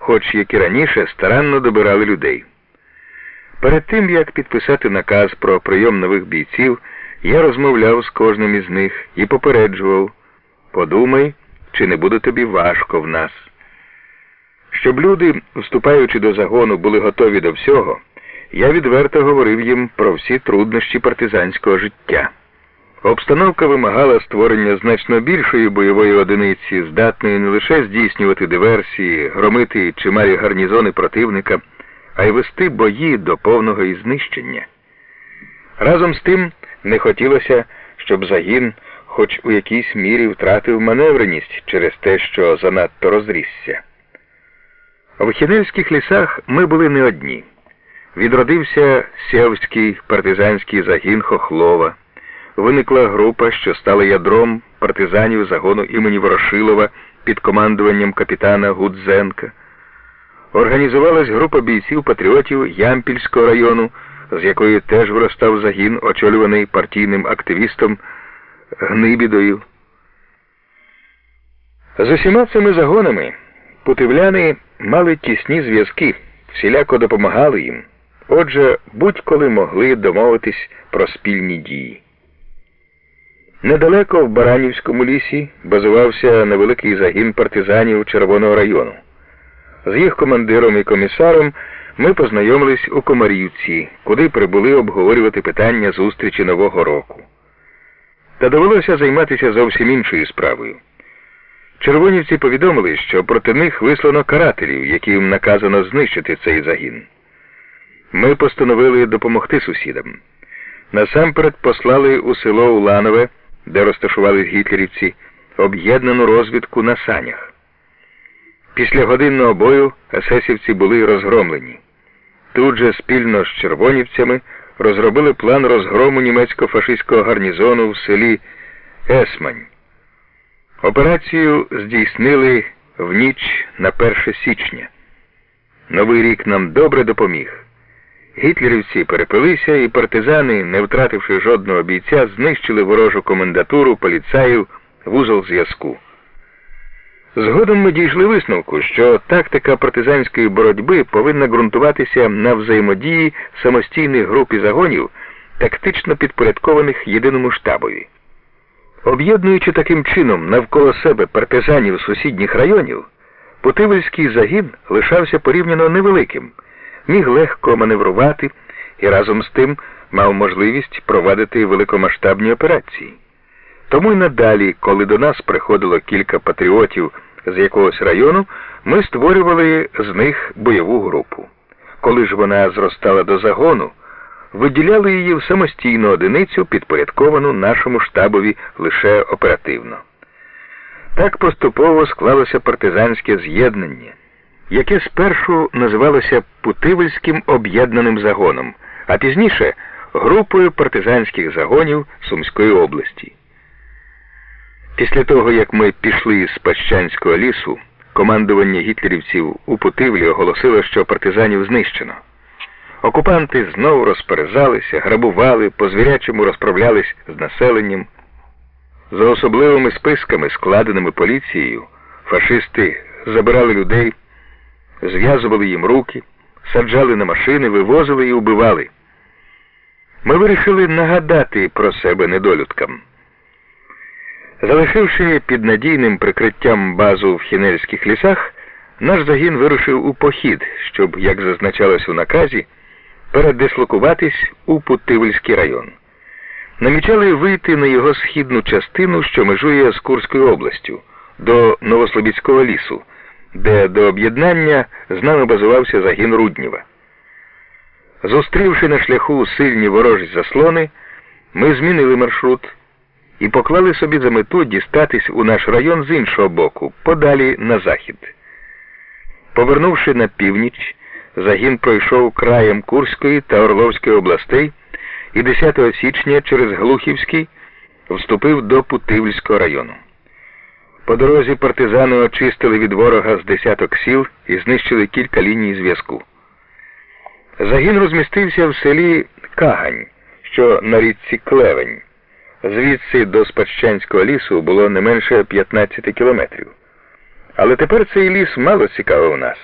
хоч як і раніше старанно добирали людей. Перед тим, як підписати наказ про прийом нових бійців, я розмовляв з кожним із них і попереджував подумай, чи не буде тобі важко в нас. Щоб люди, вступаючи до загону, були готові до всього, я відверто говорив їм про всі труднощі партизанського життя. Обстановка вимагала створення значно більшої бойової одиниці, здатної не лише здійснювати диверсії, громити чималі гарнізони противника, а й вести бої до повного і знищення. Разом з тим не хотілося, щоб загін хоч у якійсь мірі втратив маневреність через те, що занадто розрісся. В Хінельських лісах ми були не одні. Відродився сєвський партизанський загін Хохлова. Виникла група, що стала ядром партизанів загону імені Ворошилова під командуванням капітана Гудзенка. Організувалась група бійців-патріотів Ямпільського району, з якої теж виростав загін, очолюваний партійним активістом Гнибідою. З усіма цими загонами путивляни мали тісні зв'язки, всіляко допомагали їм. Отже, будь-коли могли домовитись про спільні дії. Недалеко в Баранівському лісі базувався невеликий загін партизанів Червоного району. З їх командиром і комісаром ми познайомились у Комарівці, куди прибули обговорювати питання зустрічі Нового року. Та довелося займатися зовсім іншою справою. Червонівці повідомили, що проти них вислано карателів, яким наказано знищити цей загін. Ми постановили допомогти сусідам. Насамперед послали у село Уланове, де розташувались гітлерівці, об'єднану розвідку на санях. Після годинного бою есесівці були розгромлені. Тут же спільно з червонівцями розробили план розгрому німецько-фашистського гарнізону в селі Есмань. Операцію здійснили в ніч на 1 січня. Новий рік нам добре допоміг. Гітлерівці перепилися, і партизани, не втративши жодного бійця, знищили ворожу комендатуру поліцаїв вузол зв'язку. Згодом ми дійшли висновку, що тактика партизанської боротьби повинна ґрунтуватися на взаємодії самостійних груп і загонів, тактично підпорядкованих єдиному штабові. Об'єднуючи таким чином навколо себе партизанів сусідніх районів, Путивельський загін лишався порівняно невеликим, міг легко маневрувати і разом з тим мав можливість провадити великомасштабні операції. Тому й надалі, коли до нас приходило кілька патріотів з якогось району, ми створювали з них бойову групу. Коли ж вона зростала до загону, виділяли її в самостійну одиницю, підпорядковану нашому штабові лише оперативно. Так поступово склалося партизанське з'єднання, яке спершу називалося Путивельським об'єднаним загоном, а пізніше групою партизанських загонів Сумської області. Після того, як ми пішли з Пащанського лісу, командування гітлерівців у Путивлі оголосило, що партизанів знищено. Окупанти знову розперезалися, грабували, по звірячому розправлялись з населенням. За особливими списками, складеними поліцією, фашисти забирали людей, зв'язували їм руки, саджали на машини, вивозили і убивали. Ми вирішили нагадати про себе недолюдкам. Залишивши під надійним прикриттям базу в Хінельських лісах, наш загін вирушив у похід, щоб, як зазначалось у наказі, передислокуватись у Путивльський район. Намічали вийти на його східну частину, що межує з Курською областю, до Новослобідського лісу, де до об'єднання з нами базувався загін Рудніва. Зустрівши на шляху сильні ворожі заслони, ми змінили маршрут і поклали собі за мету дістатись у наш район з іншого боку, подалі на захід. Повернувши на північ, загін пройшов краєм Курської та Орловської областей і 10 січня через Глухівський вступив до Путивльського району. По дорозі партизани очистили від ворога з десяток сіл і знищили кілька ліній зв'язку. Загін розмістився в селі Кагань, що на річці Клевень. Звідси до Спадщанського лісу було не менше 15 кілометрів. Але тепер цей ліс мало цікавив нас.